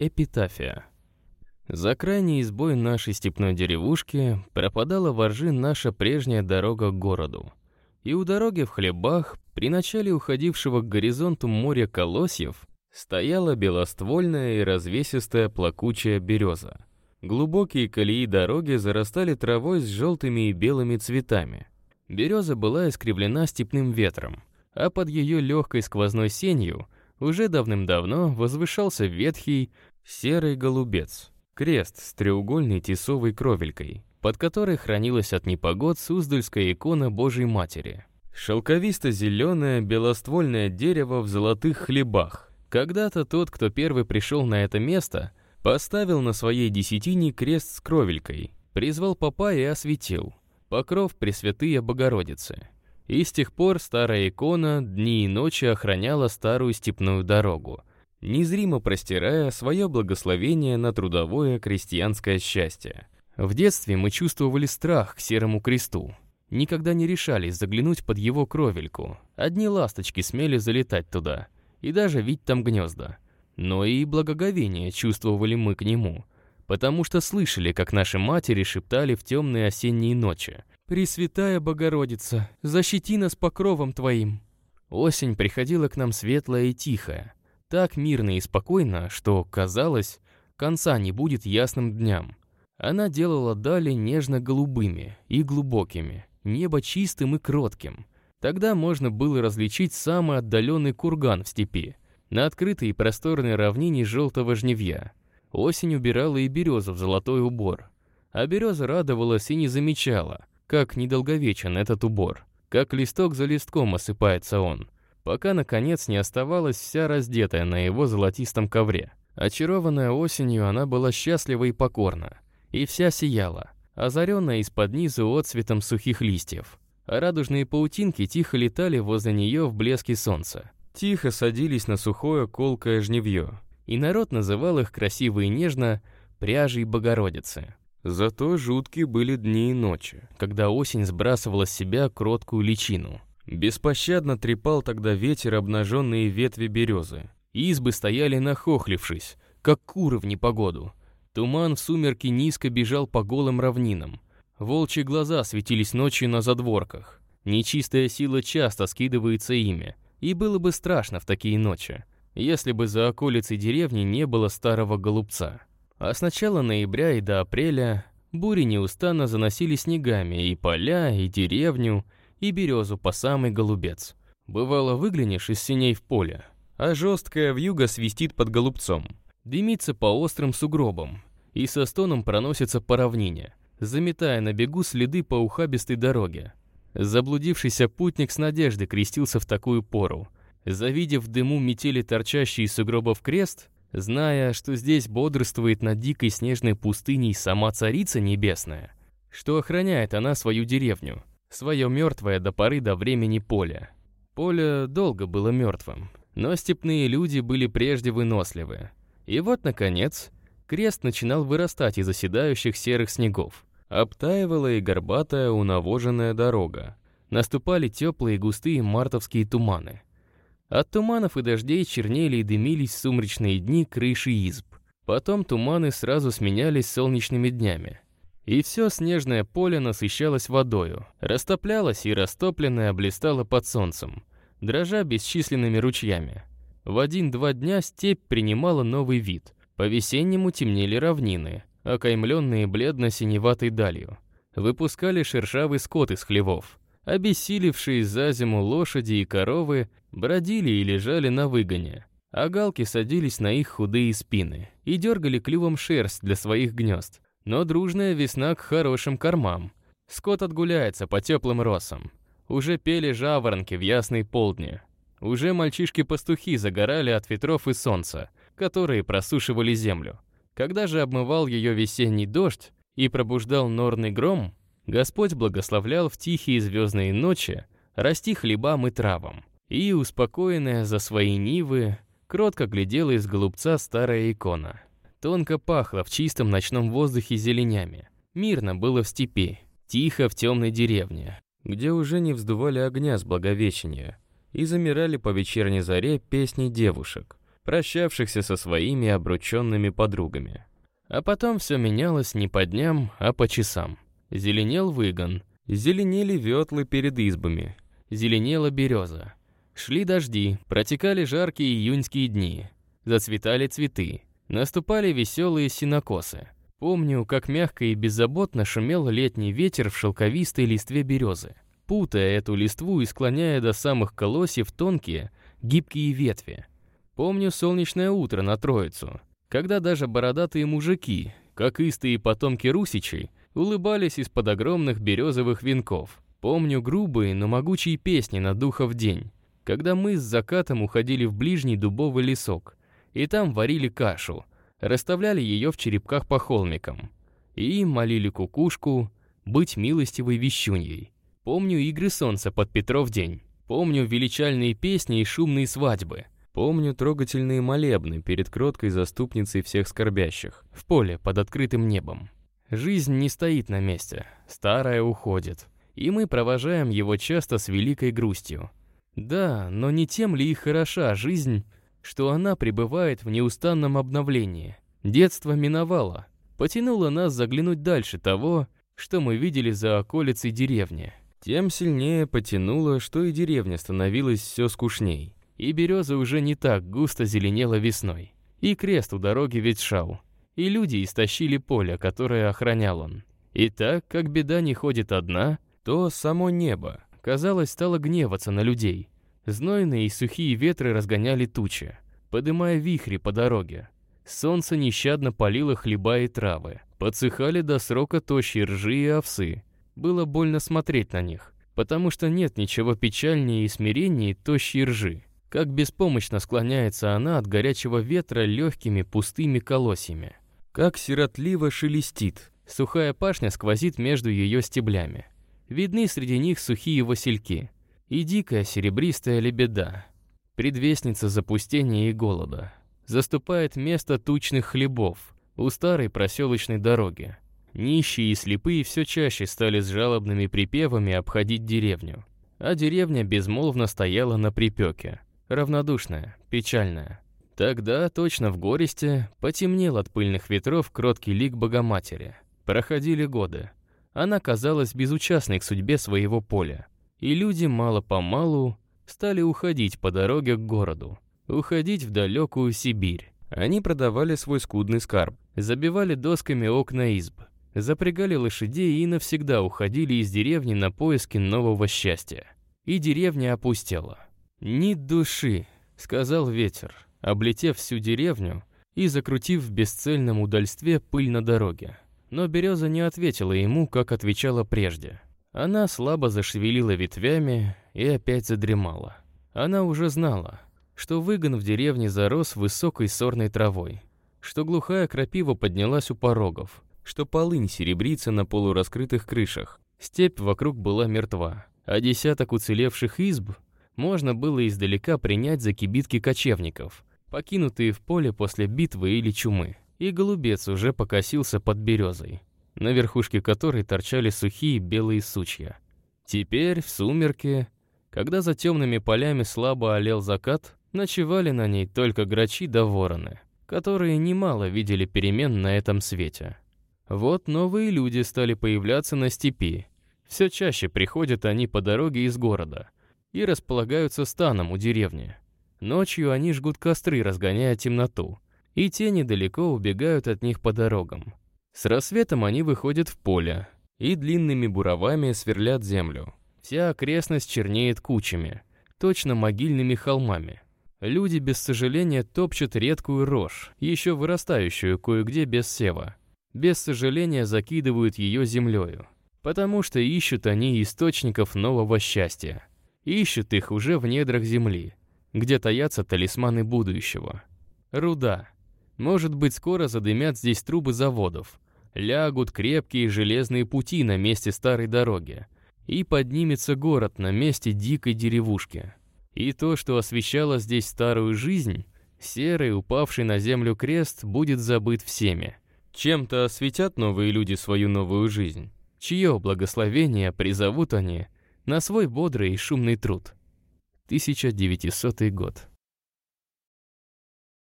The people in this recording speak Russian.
Эпитафия. За крайней избой нашей степной деревушки пропадала воржи наша прежняя дорога к городу. И у дороги в хлебах, при начале уходившего к горизонту моря колосьев, стояла белоствольная и развесистая плакучая береза. Глубокие колеи дороги зарастали травой с желтыми и белыми цветами. Береза была искривлена степным ветром, а под ее легкой сквозной сенью уже давным-давно возвышался ветхий серый голубец, крест с треугольной тесовой кровелькой, под которой хранилась от непогод Суздальская икона Божьей Матери. Шелковисто-зеленое белоствольное дерево в золотых хлебах. Когда-то тот, кто первый пришел на это место, поставил на своей десятине крест с кровелькой, призвал попа и осветил. Покров Пресвятые Богородицы. И с тех пор старая икона дни и ночи охраняла старую степную дорогу, незримо простирая свое благословение на трудовое крестьянское счастье. В детстве мы чувствовали страх к серому кресту. Никогда не решались заглянуть под его кровельку. Одни ласточки смели залетать туда, и даже видеть там гнезда. Но и благоговение чувствовали мы к нему — потому что слышали, как наши матери шептали в темные осенние ночи. «Пресвятая Богородица, защити нас покровом Твоим!» Осень приходила к нам светлая и тихая, так мирно и спокойно, что, казалось, конца не будет ясным дням. Она делала дали нежно-голубыми и глубокими, небо чистым и кротким. Тогда можно было различить самый отдаленный курган в степи, на открытой и просторной равнине желтого жневья, Осень убирала и березу в золотой убор. А береза радовалась и не замечала, как недолговечен этот убор, как листок за листком осыпается он, пока, наконец, не оставалась вся раздетая на его золотистом ковре. Очарованная осенью, она была счастлива и покорна, и вся сияла, озаренная из-под низу отцветом сухих листьев. А радужные паутинки тихо летали возле нее в блеске солнца. Тихо садились на сухое колкое жневье, и народ называл их красиво и нежно «пряжей Богородицы». Зато жуткие были дни и ночи, когда осень сбрасывала с себя кроткую личину. Беспощадно трепал тогда ветер обнаженные ветви березы. Избы стояли нахохлившись, как куры в непогоду. Туман в сумерки низко бежал по голым равнинам. Волчьи глаза светились ночью на задворках. Нечистая сила часто скидывается ими, и было бы страшно в такие ночи если бы за околицей деревни не было старого голубца. А с начала ноября и до апреля бури неустанно заносили снегами и поля, и деревню, и березу по самый голубец. Бывало, выглянешь из синей в поле, а жесткая вьюга свистит под голубцом, дымится по острым сугробам и со стоном проносится по равнине, заметая на бегу следы по ухабистой дороге. Заблудившийся путник с надеждой крестился в такую пору, Завидев дыму метели торчащий из сугробов крест, зная, что здесь бодрствует над дикой снежной пустыней сама Царица Небесная, что охраняет она свою деревню, свое мертвое до поры до времени поле. Поле долго было мертвым, но степные люди были прежде выносливы. И вот, наконец, крест начинал вырастать из оседающих серых снегов. Обтаивала и горбатая унавоженная дорога. Наступали теплые густые мартовские туманы. От туманов и дождей чернели и дымились сумрачные дни крыши изб. Потом туманы сразу сменялись солнечными днями. И все снежное поле насыщалось водою, растоплялось и растопленное блистало под солнцем, дрожа бесчисленными ручьями. В один-два дня степь принимала новый вид. По-весеннему темнели равнины, окаймленные бледно-синеватой далью. Выпускали шершавый скот из хлевов. Обессилевшие за зиму лошади и коровы бродили и лежали на выгоне, а галки садились на их худые спины и дергали клювом шерсть для своих гнезд. Но дружная весна к хорошим кормам. Скот отгуляется по теплым росам. Уже пели жаворонки в ясные полдни. Уже мальчишки-пастухи загорали от ветров и солнца, которые просушивали землю. Когда же обмывал ее весенний дождь и пробуждал норный гром, Господь благословлял в тихие звездные ночи расти хлебам и травам. И, успокоенная за свои нивы, кротко глядела из голубца старая икона. Тонко пахло в чистом ночном воздухе зеленями. Мирно было в степи, тихо в темной деревне, где уже не вздували огня с благовещения, и замирали по вечерней заре песни девушек, прощавшихся со своими обрученными подругами. А потом все менялось не по дням, а по часам. Зеленел выгон, зеленели ветлы перед избами, зеленела береза. Шли дожди, протекали жаркие июньские дни, зацветали цветы, наступали веселые синокосы. Помню, как мягко и беззаботно шумел летний ветер в шелковистой листве березы, путая эту листву и склоняя до самых колосьев тонкие, гибкие ветви. Помню солнечное утро на Троицу, когда даже бородатые мужики, как истые потомки русичей, улыбались из-под огромных березовых венков. Помню грубые, но могучие песни на духов день, когда мы с закатом уходили в ближний дубовый лесок, и там варили кашу, расставляли ее в черепках по холмикам, и молили кукушку быть милостивой вещуньей. Помню игры солнца под Петров день, помню величальные песни и шумные свадьбы, помню трогательные молебны перед кроткой заступницей всех скорбящих, в поле под открытым небом. Жизнь не стоит на месте, старая уходит, и мы провожаем его часто с великой грустью. Да, но не тем ли и хороша жизнь, что она пребывает в неустанном обновлении. Детство миновало, потянуло нас заглянуть дальше того, что мы видели за околицей деревни. Тем сильнее потянуло, что и деревня становилась все скучней. И береза уже не так густо зеленела весной. И крест у дороги ветшал и люди истощили поле, которое охранял он. И так, как беда не ходит одна, то само небо, казалось, стало гневаться на людей. Знойные и сухие ветры разгоняли тучи, подымая вихри по дороге. Солнце нещадно палило хлеба и травы. Подсыхали до срока тощие ржи и овсы. Было больно смотреть на них, потому что нет ничего печальнее и смиреннее тощей ржи. Как беспомощно склоняется она от горячего ветра легкими пустыми колосьями как сиротливо шелестит. Сухая пашня сквозит между ее стеблями. Видны среди них сухие васильки и дикая серебристая лебеда, предвестница запустения и голода. Заступает место тучных хлебов у старой проселочной дороги. Нищие и слепые все чаще стали с жалобными припевами обходить деревню, а деревня безмолвно стояла на припеке, равнодушная, печальная. Тогда, точно в горесте, потемнел от пыльных ветров кроткий лик Богоматери. Проходили годы. Она казалась безучастной к судьбе своего поля. И люди мало-помалу стали уходить по дороге к городу. Уходить в далекую Сибирь. Они продавали свой скудный скарб, забивали досками окна изб, запрягали лошадей и навсегда уходили из деревни на поиски нового счастья. И деревня опустела. «Ни души», — сказал ветер облетев всю деревню и закрутив в бесцельном удальстве пыль на дороге. Но береза не ответила ему, как отвечала прежде. Она слабо зашевелила ветвями и опять задремала. Она уже знала, что выгон в деревне зарос высокой сорной травой, что глухая крапива поднялась у порогов, что полынь серебрится на полураскрытых крышах, степь вокруг была мертва, а десяток уцелевших изб можно было издалека принять за кибитки кочевников, покинутые в поле после битвы или чумы. И голубец уже покосился под березой, на верхушке которой торчали сухие белые сучья. Теперь, в сумерке, когда за темными полями слабо олел закат, ночевали на ней только грачи да вороны, которые немало видели перемен на этом свете. Вот новые люди стали появляться на степи. Все чаще приходят они по дороге из города и располагаются станом у деревни. Ночью они жгут костры, разгоняя темноту, и тени далеко убегают от них по дорогам. С рассветом они выходят в поле и длинными буровами сверлят землю. Вся окрестность чернеет кучами, точно могильными холмами. Люди без сожаления топчут редкую рожь, еще вырастающую кое-где без сева. Без сожаления закидывают ее землею, потому что ищут они источников нового счастья. Ищут их уже в недрах земли, где таятся талисманы будущего. Руда. Может быть, скоро задымят здесь трубы заводов. Лягут крепкие железные пути на месте старой дороги. И поднимется город на месте дикой деревушки. И то, что освещало здесь старую жизнь, серый, упавший на землю крест, будет забыт всеми. Чем-то осветят новые люди свою новую жизнь. Чье благословение призовут они на свой бодрый и шумный труд. 1900 год.